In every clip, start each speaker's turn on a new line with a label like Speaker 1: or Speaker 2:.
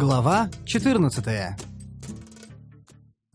Speaker 1: Глава 14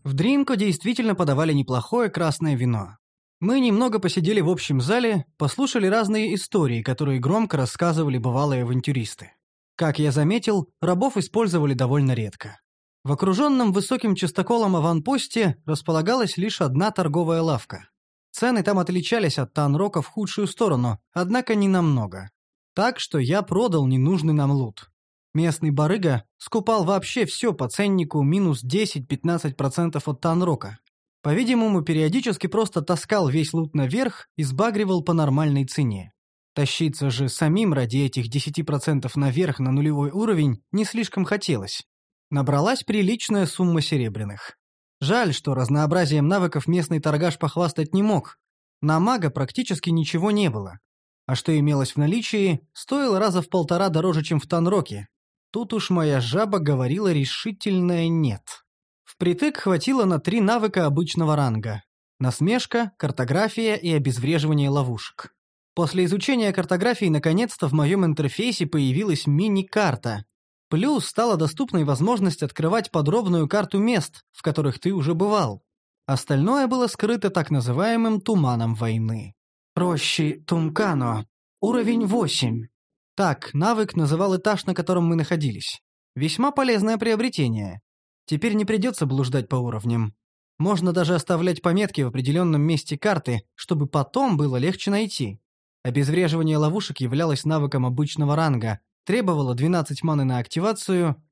Speaker 1: В Дринко действительно подавали неплохое красное вино. Мы немного посидели в общем зале, послушали разные истории, которые громко рассказывали бывалые авантюристы. Как я заметил, рабов использовали довольно редко. В окруженном высоким частоколом аванпосте располагалась лишь одна торговая лавка. Цены там отличались от Танрока в худшую сторону, однако не намного. Так что я продал ненужный нам лут. Местный барыга скупал вообще все по ценнику минус 10-15% от Танрока. По-видимому, периодически просто таскал весь лут наверх и сбагривал по нормальной цене. Тащиться же самим ради этих 10% наверх на нулевой уровень не слишком хотелось. Набралась приличная сумма серебряных. Жаль, что разнообразием навыков местный торгаш похвастать не мог. На мага практически ничего не было. А что имелось в наличии, стоило раза в полтора дороже, чем в Танроке. Тут уж моя жаба говорила решительное «нет». Впритык хватило на три навыка обычного ранга. Насмешка, картография и обезвреживание ловушек. После изучения картографии наконец-то в моем интерфейсе появилась мини-карта. Плюс стала доступной возможность открывать подробную карту мест, в которых ты уже бывал. Остальное было скрыто так называемым туманом войны. Рощи Тумкано. Уровень 8. Так, навык называл этаж, на котором мы находились. Весьма полезное приобретение. Теперь не придется блуждать по уровням. Можно даже оставлять пометки в определенном месте карты, чтобы потом было легче найти. Обезвреживание ловушек являлось навыком обычного ранга, требовало 12 маны на активацию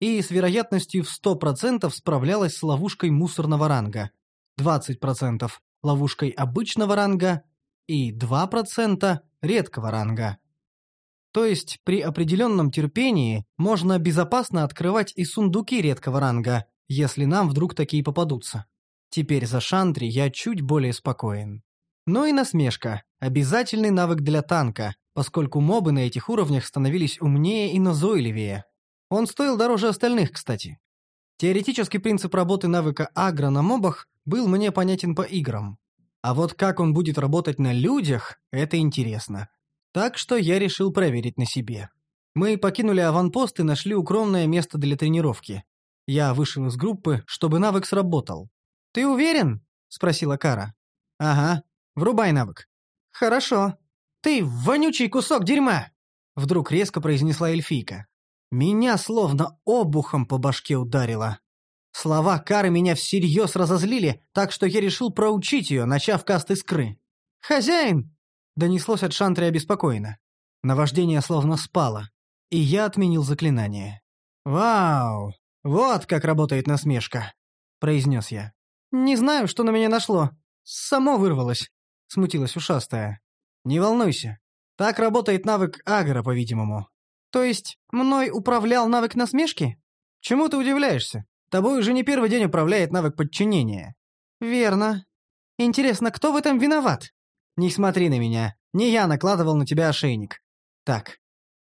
Speaker 1: и с вероятностью в 100% справлялось с ловушкой мусорного ранга, 20% ловушкой обычного ранга и 2% редкого ранга. То есть при определенном терпении можно безопасно открывать и сундуки редкого ранга, если нам вдруг такие попадутся. Теперь за Шантри я чуть более спокоен. Ну и насмешка. Обязательный навык для танка, поскольку мобы на этих уровнях становились умнее и назойливее. Он стоил дороже остальных, кстати. Теоретический принцип работы навыка агро на мобах был мне понятен по играм. А вот как он будет работать на людях, это интересно. Так что я решил проверить на себе. Мы покинули аванпост и нашли укромное место для тренировки. Я вышел из группы, чтобы навык сработал. «Ты уверен?» — спросила Кара. «Ага. Врубай навык». «Хорошо. Ты вонючий кусок дерьма!» Вдруг резко произнесла эльфийка. Меня словно обухом по башке ударило. Слова Кары меня всерьез разозлили, так что я решил проучить ее, начав каст искры. «Хозяин!» — донеслось от Шантри обеспокоенно. Наваждение словно спало, и я отменил заклинание. «Вау! Вот как работает насмешка!» — произнес я. «Не знаю, что на меня нашло. Само вырвалось», — смутилась ушастая. «Не волнуйся. Так работает навык агро, по-видимому». «То есть мной управлял навык насмешки?» «Чему ты удивляешься? Тобой уже не первый день управляет навык подчинения». «Верно. Интересно, кто в этом виноват?» «Не смотри на меня. Не я накладывал на тебя ошейник. Так,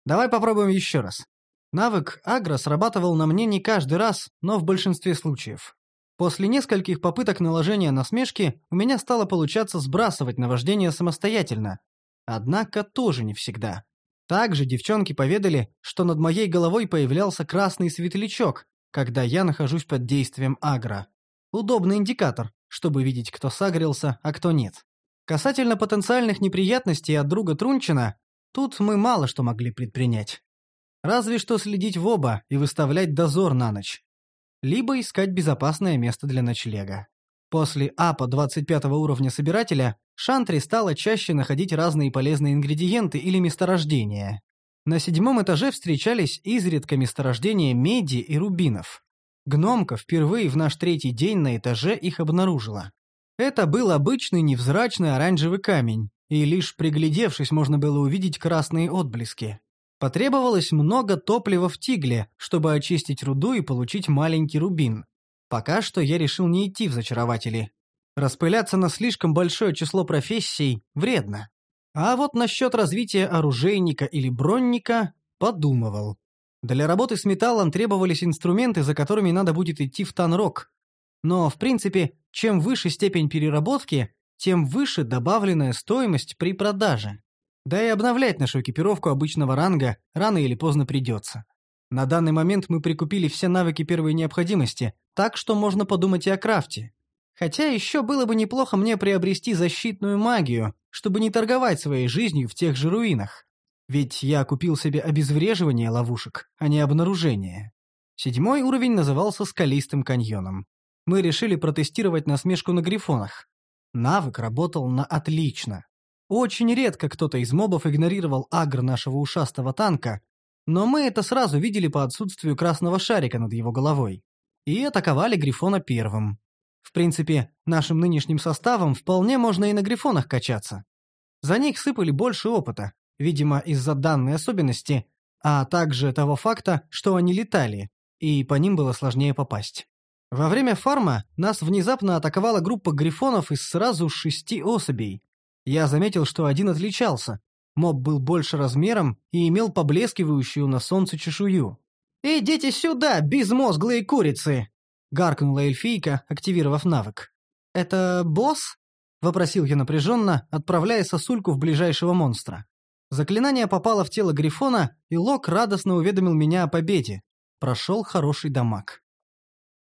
Speaker 1: давай попробуем еще раз». Навык агро срабатывал на мне не каждый раз, но в большинстве случаев. После нескольких попыток наложения насмешки у меня стало получаться сбрасывать наваждение самостоятельно. Однако тоже не всегда. Также девчонки поведали, что над моей головой появлялся красный светлячок, когда я нахожусь под действием агро. Удобный индикатор, чтобы видеть, кто сагрился, а кто нет. Касательно потенциальных неприятностей от друга Трунчина, тут мы мало что могли предпринять. Разве что следить в оба и выставлять дозор на ночь. Либо искать безопасное место для ночлега. После апа 25 уровня собирателя Шантри стала чаще находить разные полезные ингредиенты или месторождения. На седьмом этаже встречались изредка месторождения меди и рубинов. Гномка впервые в наш третий день на этаже их обнаружила. Это был обычный невзрачный оранжевый камень, и лишь приглядевшись можно было увидеть красные отблески. Потребовалось много топлива в тигле, чтобы очистить руду и получить маленький рубин. Пока что я решил не идти в зачарователи. Распыляться на слишком большое число профессий вредно. А вот насчет развития оружейника или бронника подумывал. Для работы с металлом требовались инструменты, за которыми надо будет идти в Танрок. Но, в принципе, чем выше степень переработки, тем выше добавленная стоимость при продаже. Да и обновлять нашу экипировку обычного ранга рано или поздно придется. На данный момент мы прикупили все навыки первой необходимости, так что можно подумать и о крафте. Хотя еще было бы неплохо мне приобрести защитную магию, чтобы не торговать своей жизнью в тех же руинах. Ведь я купил себе обезвреживание ловушек, а не обнаружение. Седьмой уровень назывался Скалистым каньоном. Мы решили протестировать насмешку на грифонах. Навык работал на отлично. Очень редко кто-то из мобов игнорировал агр нашего ушастого танка, но мы это сразу видели по отсутствию красного шарика над его головой. И атаковали Грифона первым. В принципе, нашим нынешним составом вполне можно и на Грифонах качаться. За них сыпали больше опыта, видимо, из-за данной особенности, а также того факта, что они летали, и по ним было сложнее попасть. Во время фарма нас внезапно атаковала группа грифонов из сразу шести особей. Я заметил, что один отличался. Моб был больше размером и имел поблескивающую на солнце чешую. «Идите сюда, безмозглые курицы!» — гаркнула эльфийка, активировав навык. «Это босс?» — вопросил я напряженно, отправляя сосульку в ближайшего монстра. Заклинание попало в тело Грифона, и Лок радостно уведомил меня о победе. Прошел хороший дамаг.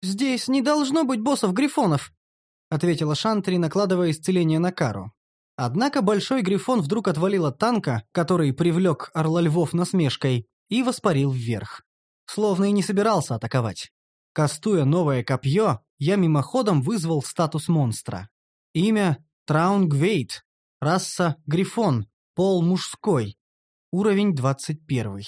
Speaker 1: «Здесь не должно быть боссов-грифонов», — ответила Шантри, накладывая исцеление на Кару. Однако Большой Грифон вдруг отвалил от танка, который привлек Орла Львов насмешкой, и воспарил вверх. Словно и не собирался атаковать. Кастуя новое копье, я мимоходом вызвал статус монстра. Имя — Траунгвейт, раса — Грифон, Пол мужской. Уровень 21.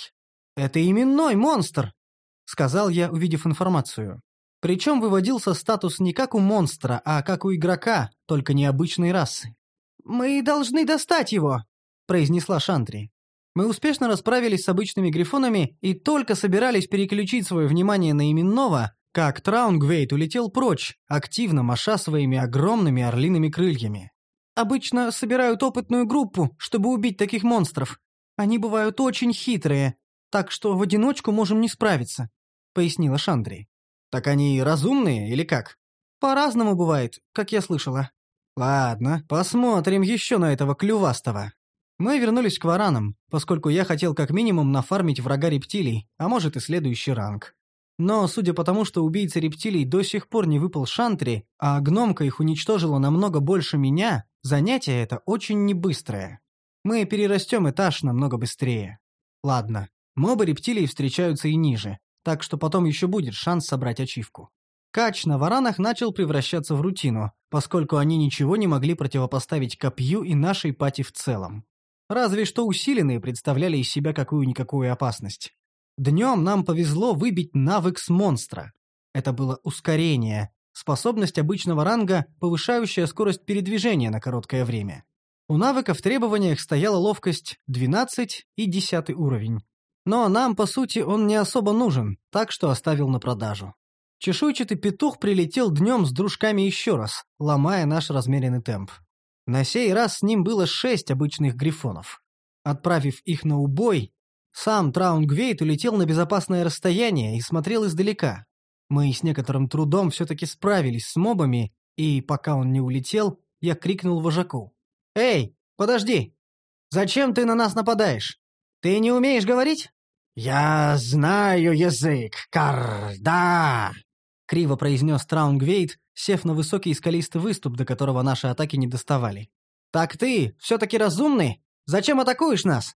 Speaker 1: «Это именной монстр!» — сказал я, увидев информацию. Причем выводился статус не как у монстра, а как у игрока, только необычной расы. «Мы должны достать его!» — произнесла Шантри. Мы успешно расправились с обычными грифонами и только собирались переключить свое внимание на именного, как Траунгвейт улетел прочь, активно маша своими огромными орлиными крыльями. Обычно собирают опытную группу, чтобы убить таких монстров. Они бывают очень хитрые, так что в одиночку можем не справиться», — пояснила Шандри. «Так они разумные или как?» «По-разному бывает, как я слышала». «Ладно, посмотрим еще на этого клювастого». Мы вернулись к варанам, поскольку я хотел как минимум нафармить врага рептилий, а может и следующий ранг. Но, судя по тому, что убийца рептилий до сих пор не выпал Шантри, а гномка их уничтожила намного больше меня, занятие это очень небыстрое. Мы перерастем этаж намного быстрее. Ладно, мобы рептилий встречаются и ниже, так что потом еще будет шанс собрать ачивку. Кач на варанах начал превращаться в рутину, поскольку они ничего не могли противопоставить копью и нашей пати в целом. Разве что усиленные представляли из себя какую-никакую опасность. Днем нам повезло выбить навык с монстра. Это было ускорение, способность обычного ранга, повышающая скорость передвижения на короткое время. У навыка в требованиях стояла ловкость 12 и 10 уровень. Но нам, по сути, он не особо нужен, так что оставил на продажу. Чешуйчатый петух прилетел днем с дружками еще раз, ломая наш размеренный темп. На сей раз с ним было шесть обычных грифонов. Отправив их на убой, сам Траунгвейт улетел на безопасное расстояние и смотрел издалека. Мы с некоторым трудом все-таки справились с мобами, и пока он не улетел, я крикнул вожаку. «Эй, подожди! Зачем ты на нас нападаешь? Ты не умеешь говорить?»
Speaker 2: «Я знаю язык, Карда!» — криво произнес Траунгвейт, сев на высокий скалистый выступ, до которого наши атаки не доставали.
Speaker 1: «Так ты все-таки разумный? Зачем атакуешь нас?»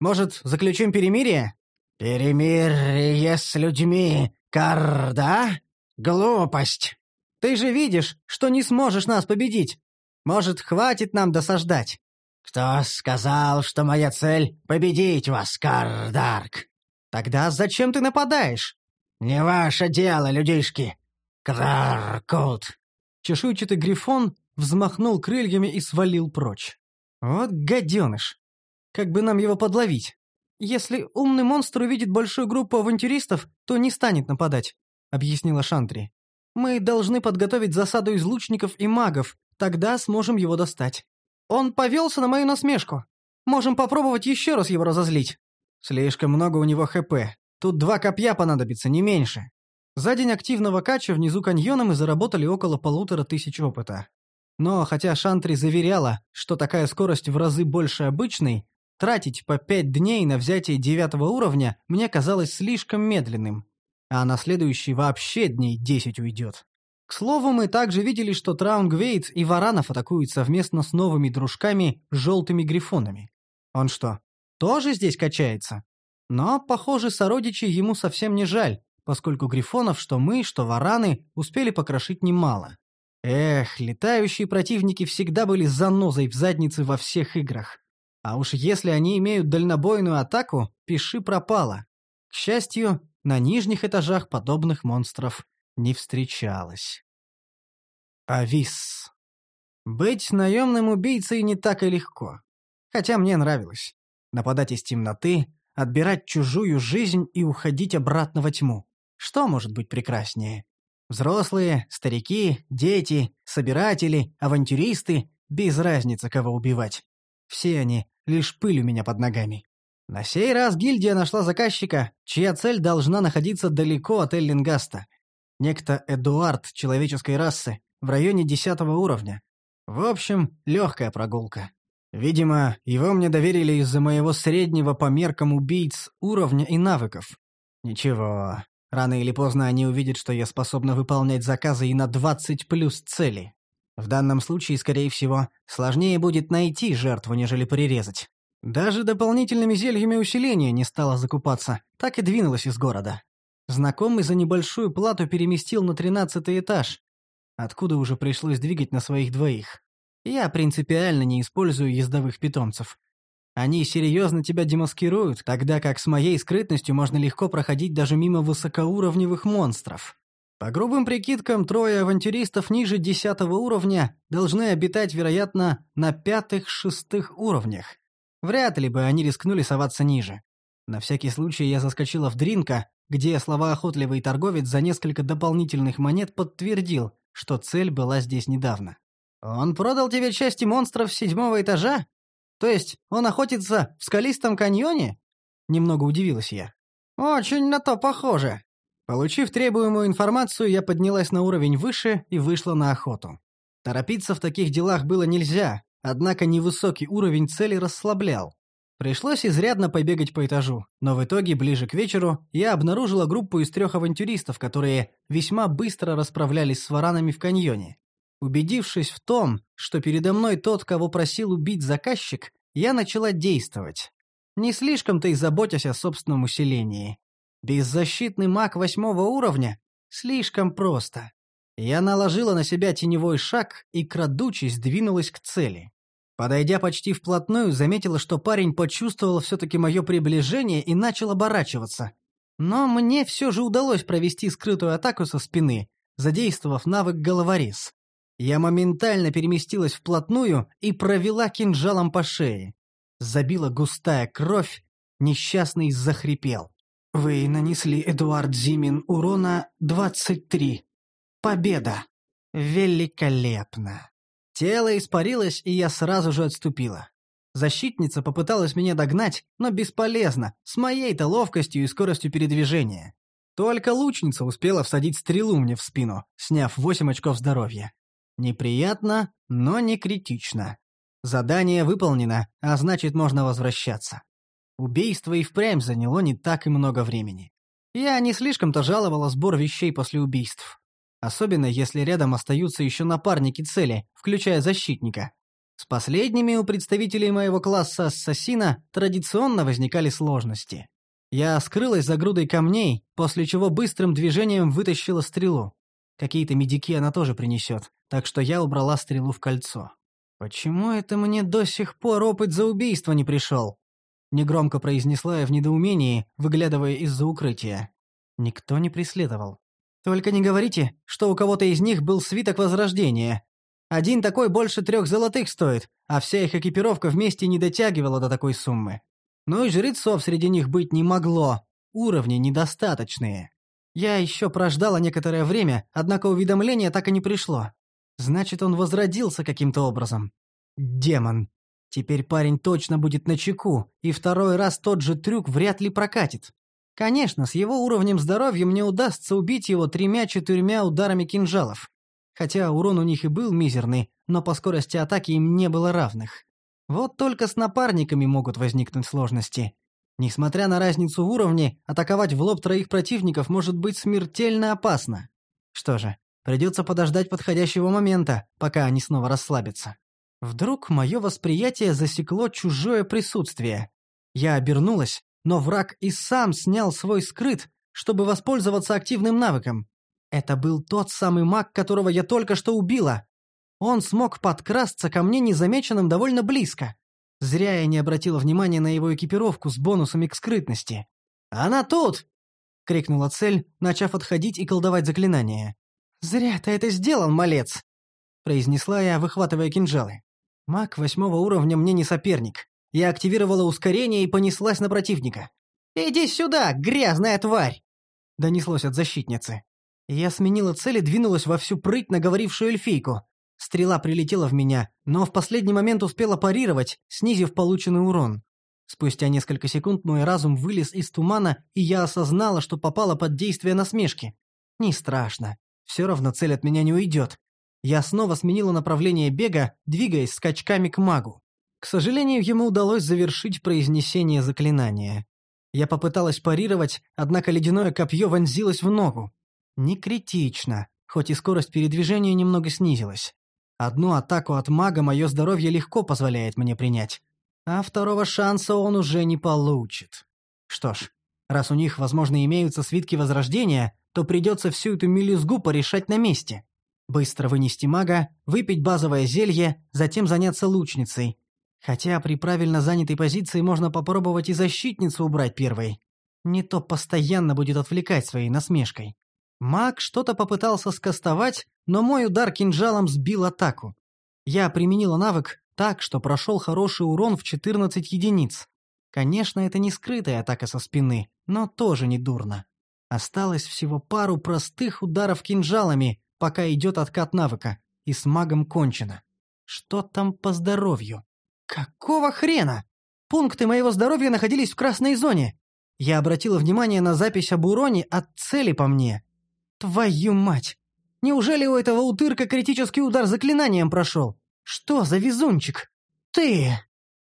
Speaker 1: Может, заключим перемирие?»
Speaker 2: «Перемирие с людьми, Карда? Глупость!»
Speaker 1: «Ты же видишь, что не сможешь нас победить. Может, хватит нам досаждать?»
Speaker 2: «Кто сказал, что моя цель — победить вас, Кардарк?»
Speaker 1: «Тогда зачем ты нападаешь?»
Speaker 2: «Не ваше дело, людишки. Краркут!»
Speaker 1: Чешуйчатый грифон взмахнул крыльями и свалил прочь. «Вот гаденыш! Как бы нам его подловить? Если умный монстр увидит большую группу авантюристов, то не станет нападать», — объяснила Шантри. «Мы должны подготовить засаду из лучников и магов, тогда сможем его достать. Он повелся на мою насмешку. Можем попробовать еще раз его разозлить. Слишком много у него ХП. Тут два копья понадобится, не меньше». За день активного кача внизу каньона мы заработали около полутора тысяч опыта. Но хотя Шантри заверяла, что такая скорость в разы больше обычной, тратить по пять дней на взятие девятого уровня мне казалось слишком медленным, а на следующий вообще дней десять уйдет. К слову, мы также видели, что Траунгвейт и Варанов атакуют совместно с новыми дружками желтыми грифонами. Он что, тоже здесь качается? Но, похоже, сородичей ему совсем не жаль, поскольку грифонов, что мы, что вараны, успели покрошить немало. Эх, летающие противники всегда были занозой в заднице во всех играх. А уж если они имеют дальнобойную атаку, пиши пропало. К счастью, на нижних этажах подобных монстров не встречалось. Авис. Быть наемным убийцей не так и легко. Хотя мне нравилось. Нападать из темноты, отбирать чужую жизнь и уходить обратно во тьму. Что может быть прекраснее? Взрослые, старики, дети, собиратели, авантюристы — без разницы, кого убивать. Все они — лишь пыль у меня под ногами. На сей раз гильдия нашла заказчика, чья цель должна находиться далеко от Эллингаста. Некто Эдуард человеческой расы, в районе десятого уровня. В общем, легкая прогулка. Видимо, его мне доверили из-за моего среднего по меркам убийц уровня и навыков. Ничего, рано или поздно они увидят, что я способна выполнять заказы и на 20 плюс цели. В данном случае, скорее всего, сложнее будет найти жертву, нежели прирезать. Даже дополнительными зельями усиления не стала закупаться, так и двинулась из города. Знакомый за небольшую плату переместил на тринадцатый этаж, откуда уже пришлось двигать на своих двоих. Я принципиально не использую ездовых питомцев. Они серьезно тебя демаскируют, тогда как с моей скрытностью можно легко проходить даже мимо высокоуровневых монстров. По грубым прикидкам, трое авантюристов ниже десятого уровня должны обитать, вероятно, на пятых-шестых уровнях. Вряд ли бы они рискнули соваться ниже. На всякий случай я заскочила в Дринка, где словоохотливый торговец за несколько дополнительных монет подтвердил, что цель была здесь недавно. «Он продал тебе части монстров седьмого этажа? То есть он охотится в скалистом каньоне?» Немного удивилась я. «Очень на то похоже». Получив требуемую информацию, я поднялась на уровень выше и вышла на охоту. Торопиться в таких делах было нельзя, однако невысокий уровень цели расслаблял. Пришлось изрядно побегать по этажу, но в итоге, ближе к вечеру, я обнаружила группу из трех авантюристов, которые весьма быстро расправлялись с варанами в каньоне. Убедившись в том, что передо мной тот, кого просил убить заказчик, я начала действовать. Не слишком-то и заботясь о собственном усилении. Беззащитный маг восьмого уровня? Слишком просто. Я наложила на себя теневой шаг и, крадучись, двинулась к цели. Подойдя почти вплотную, заметила, что парень почувствовал все-таки мое приближение и начал оборачиваться. Но мне все же удалось провести скрытую атаку со спины, задействовав навык головорез. Я моментально переместилась вплотную и провела кинжалом по шее. Забила густая кровь, несчастный захрипел. «Вы нанесли, Эдуард Зимин, урона 23. Победа!» «Великолепно!» Тело испарилось, и я сразу же отступила. Защитница попыталась меня догнать, но бесполезно, с моей-то ловкостью и скоростью передвижения. Только лучница успела всадить стрелу мне в спину, сняв 8 очков здоровья. Неприятно, но не критично. Задание выполнено, а значит, можно возвращаться. Убийство и впрямь заняло не так и много времени. Я не слишком-то жаловала сбор вещей после убийств. Особенно, если рядом остаются еще напарники цели, включая защитника. С последними у представителей моего класса ассасина традиционно возникали сложности. Я скрылась за грудой камней, после чего быстрым движением вытащила стрелу. Какие-то медики она тоже принесет, так что я убрала стрелу в кольцо. «Почему это мне до сих пор опыт за убийство не пришел?» Негромко произнесла я в недоумении, выглядывая из-за укрытия. Никто не преследовал. «Только не говорите, что у кого-то из них был свиток Возрождения. Один такой больше трех золотых стоит, а вся их экипировка вместе не дотягивала до такой суммы. Ну и жрецов среди них быть не могло. Уровни недостаточные. Я еще прождала некоторое время, однако уведомление так и не пришло. Значит, он возродился каким-то образом. Демон. Теперь парень точно будет на чеку, и второй раз тот же трюк вряд ли прокатит. Конечно, с его уровнем здоровья мне удастся убить его тремя-четырьмя ударами кинжалов. Хотя урон у них и был мизерный, но по скорости атаки им не было равных. Вот только с напарниками могут возникнуть сложности. Несмотря на разницу в уровне, атаковать в лоб троих противников может быть смертельно опасно. Что же, придется подождать подходящего момента, пока они снова расслабятся. Вдруг мое восприятие засекло чужое присутствие. Я обернулась, но враг и сам снял свой скрыт, чтобы воспользоваться активным навыком. Это был тот самый маг, которого я только что убила. Он смог подкрасться ко мне незамеченным довольно близко. Зря я не обратила внимания на его экипировку с бонусами к скрытности. «Она тут!» — крикнула цель, начав отходить и колдовать заклинание. «Зря ты это сделал, малец!» — произнесла я, выхватывая кинжалы. Маг восьмого уровня мне не соперник. Я активировала ускорение и понеслась на противника. «Иди сюда, грязная тварь!» — донеслось от защитницы. Я сменила цель и двинулась во всю прыть на говорившую эльфийку. Стрела прилетела в меня, но в последний момент успела парировать, снизив полученный урон. Спустя несколько секунд мой разум вылез из тумана, и я осознала, что попала под действие насмешки. Не страшно. Все равно цель от меня не уйдет. Я снова сменила направление бега, двигаясь скачками к магу. К сожалению, ему удалось завершить произнесение заклинания. Я попыталась парировать, однако ледяное копье вонзилось в ногу. Не критично, хоть и скорость передвижения немного снизилась. Одну атаку от мага мое здоровье легко позволяет мне принять. А второго шанса он уже не получит. Что ж, раз у них, возможно, имеются свитки возрождения, то придется всю эту мелюзгу порешать на месте. Быстро вынести мага, выпить базовое зелье, затем заняться лучницей. Хотя при правильно занятой позиции можно попробовать и защитницу убрать первой. Не то постоянно будет отвлекать своей насмешкой. Маг что-то попытался скостовать, но мой удар кинжалом сбил атаку. Я применила навык так, что прошел хороший урон в 14 единиц. Конечно, это не скрытая атака со спины, но тоже не дурно. Осталось всего пару простых ударов кинжалами, пока идет откат навыка, и с магом кончено. Что там по здоровью? Какого хрена? Пункты моего здоровья находились в красной зоне. Я обратила внимание на запись об уроне от цели по мне. Твою мать! Неужели у этого утырка критический удар заклинанием прошел? Что за везунчик? Ты!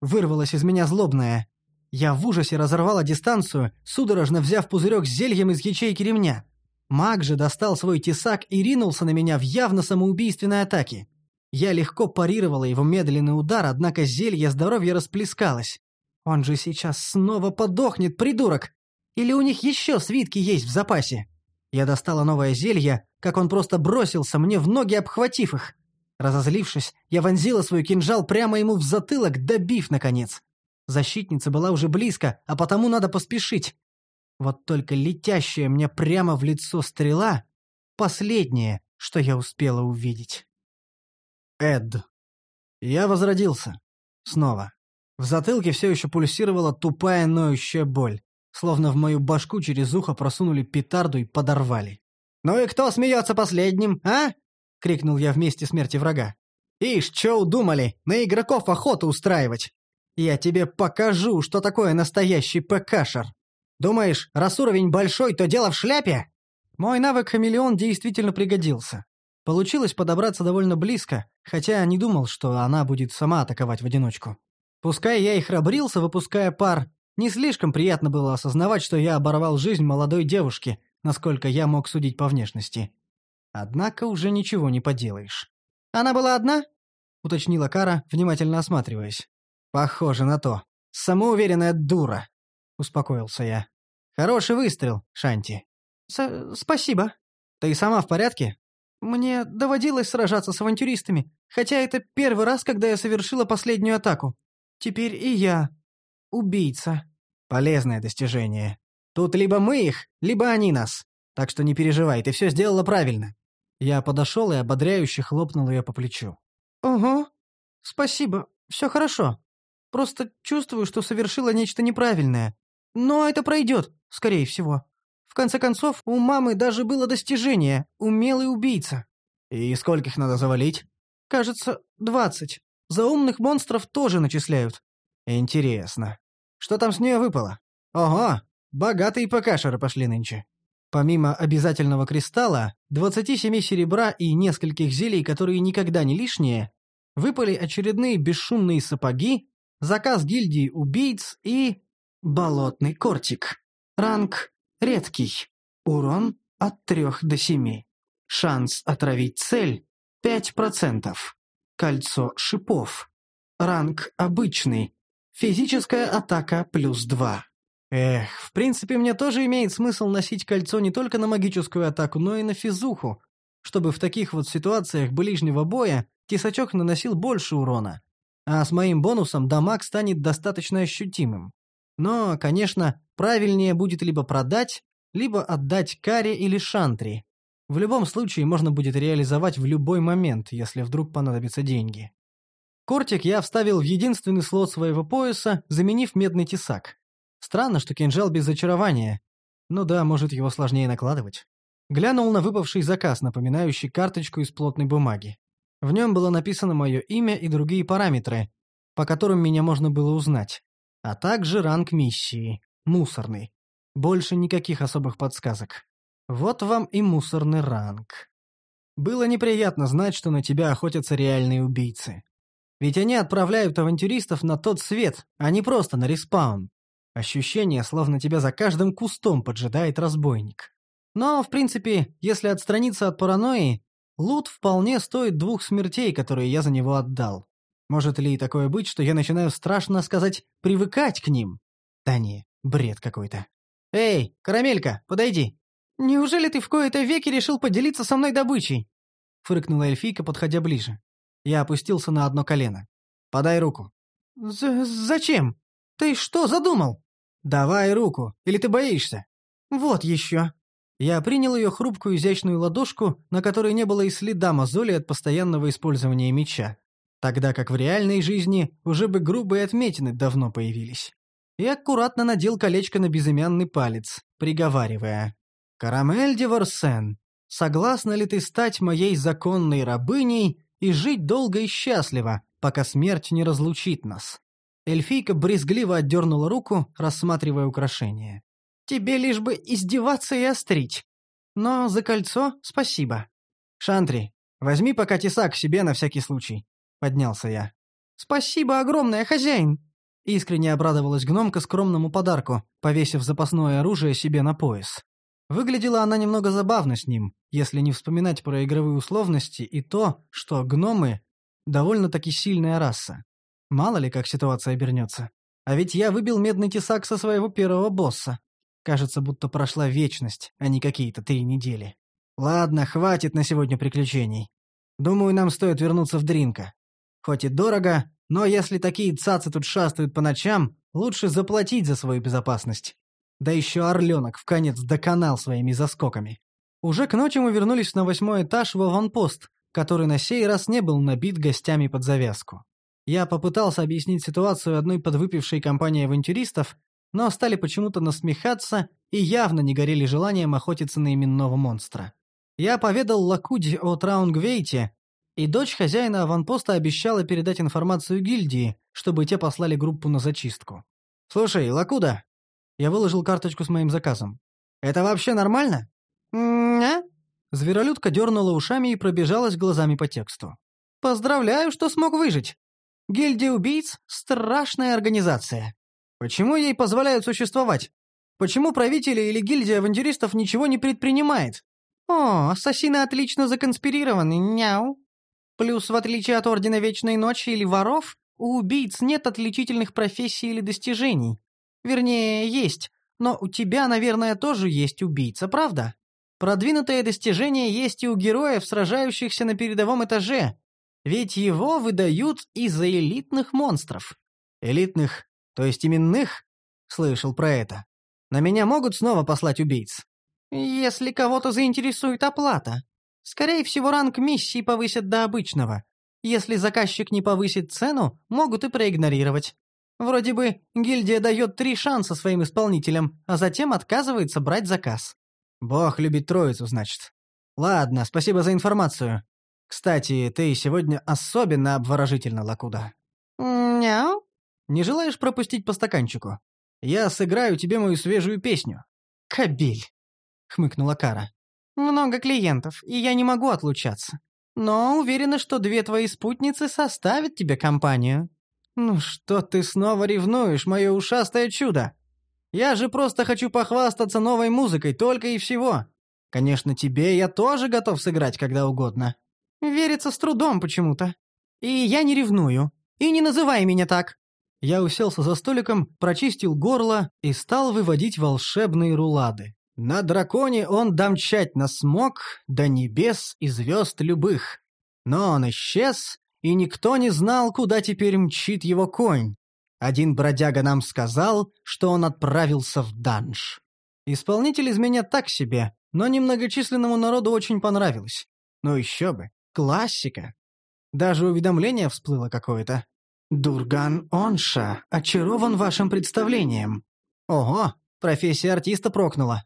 Speaker 1: Вырвалась из меня злобная. Я в ужасе разорвала дистанцию, судорожно взяв пузырек с зельем из ячейки ремня. Маг же достал свой тесак и ринулся на меня в явно самоубийственной атаке. Я легко парировала его медленный удар, однако зелье здоровья расплескалось. Он же сейчас снова подохнет, придурок! Или у них еще свитки есть в запасе? Я достала новое зелье, как он просто бросился мне в ноги, обхватив их. Разозлившись, я вонзила свой кинжал прямо ему в затылок, добив, наконец. Защитница была уже близко, а потому надо поспешить. Вот только летящая мне прямо в лицо стрела — последнее, что я успела увидеть. Эд. Я возродился. Снова. В затылке все еще пульсировала тупая ноющая боль словно в мою башку через ухо просунули петарду и подорвали. «Ну и кто смеется последним, а?» — крикнул я вместе смерти врага. «Ишь, чё удумали, на игроков охоту устраивать? Я тебе покажу, что такое настоящий ПКшер. Думаешь, раз уровень большой, то дело в шляпе?» Мой навык хамелеон действительно пригодился. Получилось подобраться довольно близко, хотя не думал, что она будет сама атаковать в одиночку. Пускай я и храбрился, выпуская пар, не слишком приятно было осознавать, что я оборвал жизнь молодой девушки, насколько я мог судить по внешности. Однако уже ничего не поделаешь. «Она была одна?» — уточнила Кара, внимательно осматриваясь. «Похоже на то. Самоуверенная дура», — успокоился я. «Хороший выстрел, Шанти». С «Спасибо. Ты сама в порядке?» «Мне доводилось сражаться с авантюристами, хотя это первый раз, когда я совершила последнюю атаку. Теперь и я убийца. Полезное достижение. Тут либо мы их, либо они нас. Так что не переживай, ты все сделала правильно. Я подошел и ободряюще хлопнул ее по плечу. Ого. Спасибо. Все хорошо. Просто чувствую, что совершила нечто неправильное. Но это пройдет, скорее всего. В конце концов, у мамы даже было достижение — умелый убийца. И скольких надо завалить? Кажется, двадцать. За умных монстров тоже начисляют. Интересно. Что там с нее выпало? Ого, богатые ПКшеры пошли нынче. Помимо обязательного кристалла, 27 серебра и нескольких зелий, которые никогда не лишние, выпали очередные бесшумные сапоги, заказ гильдии убийц и... Болотный кортик. Ранг редкий. Урон от 3 до 7. Шанс отравить цель 5%. Кольцо шипов. Ранг обычный. Физическая атака плюс 2. Эх, в принципе, мне тоже имеет смысл носить кольцо не только на магическую атаку, но и на физуху, чтобы в таких вот ситуациях ближнего боя тесачок наносил больше урона, а с моим бонусом дамаг станет достаточно ощутимым. Но, конечно, правильнее будет либо продать, либо отдать Каре или Шантри. В любом случае можно будет реализовать в любой момент, если вдруг понадобятся деньги. Кортик я вставил в единственный слот своего пояса, заменив медный тесак. Странно, что кинжал без зачарования. Ну да, может, его сложнее накладывать. Глянул на выпавший заказ, напоминающий карточку из плотной бумаги. В нем было написано мое имя и другие параметры, по которым меня можно было узнать. А также ранг миссии. Мусорный. Больше никаких особых подсказок. Вот вам и мусорный ранг. Было неприятно знать, что на тебя охотятся реальные убийцы. Ведь они отправляют авантюристов на тот свет, а не просто на респаун. Ощущение, словно тебя за каждым кустом поджидает разбойник. Но, в принципе, если отстраниться от паранойи, лут вполне стоит двух смертей, которые я за него отдал. Может ли такое быть, что я начинаю страшно сказать «привыкать к ним»? Да не, бред какой-то. «Эй, карамелька, подойди!» «Неужели ты в кои-то веки решил поделиться со мной добычей?» Фыркнула эльфийка, подходя ближе. Я опустился на одно колено. «Подай руку». З «Зачем? Ты что задумал?» «Давай руку, или ты боишься?» «Вот еще». Я принял ее хрупкую изящную ладошку, на которой не было и следа мозоли от постоянного использования меча, тогда как в реальной жизни уже бы грубые отметины давно появились. И аккуратно надел колечко на безымянный палец, приговаривая. «Карамель де Ворсен, согласна ли ты стать моей законной рабыней и жить долго и счастливо, пока смерть не разлучит нас?» Эльфийка брезгливо отдернула руку, рассматривая украшение. «Тебе лишь бы издеваться и острить. Но за кольцо спасибо. Шантри, возьми пока тесак себе на всякий случай», — поднялся я. «Спасибо огромное, хозяин!» Искренне обрадовалась гномка скромному подарку, повесив запасное оружие себе на пояс. Выглядела она немного забавно с ним, если не вспоминать про игровые условности и то, что гномы — довольно-таки сильная раса. Мало ли, как ситуация обернется. А ведь я выбил медный тесак со своего первого босса. Кажется, будто прошла вечность, а не какие-то три недели. Ладно, хватит на сегодня приключений. Думаю, нам стоит вернуться в Дринка. Хоть и дорого, но если такие цацы тут шастают по ночам, лучше заплатить за свою безопасность. Да еще Орленок в конец доконал своими заскоками. Уже к ночи мы вернулись на восьмой этаж в аванпост, который на сей раз не был набит гостями под завязку. Я попытался объяснить ситуацию одной подвыпившей компании авантюристов, но стали почему-то насмехаться и явно не горели желанием охотиться на именного монстра. Я поведал Лакуди о Траунгвейте, и дочь хозяина аванпоста обещала передать информацию гильдии, чтобы те послали группу на зачистку. «Слушай, Лакуда!» Я выложил карточку с моим заказом. «Это вообще нормально?» «Ня?» Зверолюдка дернула ушами и пробежалась глазами по тексту. «Поздравляю, что смог выжить. Гильдия убийц — страшная организация. Почему ей позволяют существовать? Почему правители или гильдия авантюристов ничего не предпринимает? О, ассасины отлично законспирированы, няу. Плюс, в отличие от Ордена Вечной Ночи или воров, у убийц нет отличительных профессий или достижений. Вернее, есть, но у тебя, наверное, тоже есть убийца, правда? Продвинутое достижение есть и у героев, сражающихся на передовом этаже, ведь его выдают из-за элитных монстров. Элитных, то есть именных? Слышал про это. На меня могут снова послать убийц? Если кого-то заинтересует оплата. Скорее всего, ранг миссии повысят до обычного. Если заказчик не повысит цену, могут и проигнорировать. Вроде бы гильдия дает три шанса своим исполнителям, а затем отказывается брать заказ. Бог любит троицу, значит. Ладно, спасибо за информацию. Кстати, ты сегодня особенно обворожительна, Лакуда. Мяу. Не желаешь пропустить по стаканчику? Я сыграю тебе мою свежую песню. Кабель, хмыкнула Кара. Много клиентов, и я не могу отлучаться. Но уверена, что две твои спутницы составят тебе компанию. «Ну что ты снова ревнуешь, мое ушастое чудо? Я же просто хочу похвастаться новой музыкой, только и всего. Конечно, тебе я тоже готов сыграть когда угодно. Верится с трудом почему-то. И я не ревную. И не называй меня так!» Я уселся за столиком, прочистил горло и стал выводить волшебные рулады. На драконе он домчать нас смог до небес и звезд любых. Но он исчез, и никто не знал, куда теперь мчит его конь. Один бродяга нам сказал, что он отправился в данж. Исполнитель из меня так себе, но немногочисленному народу очень понравилось. Ну еще бы, классика. Даже уведомление всплыло какое-то. «Дурган Онша очарован вашим представлением». Ого, профессия артиста прокнула.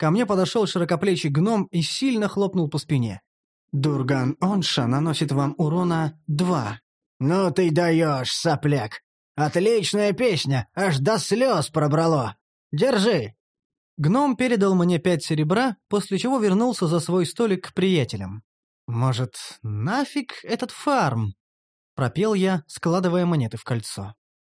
Speaker 1: Ко мне подошел широкоплечий гном и сильно хлопнул по спине. «Дурган Онша наносит вам урона два».
Speaker 2: «Ну ты даешь, сопляк! Отличная песня, аж до слез пробрало! Держи!»
Speaker 1: Гном передал мне пять серебра, после чего вернулся за свой столик к приятелям. «Может, нафиг этот фарм?» — пропел я, складывая монеты в кольцо.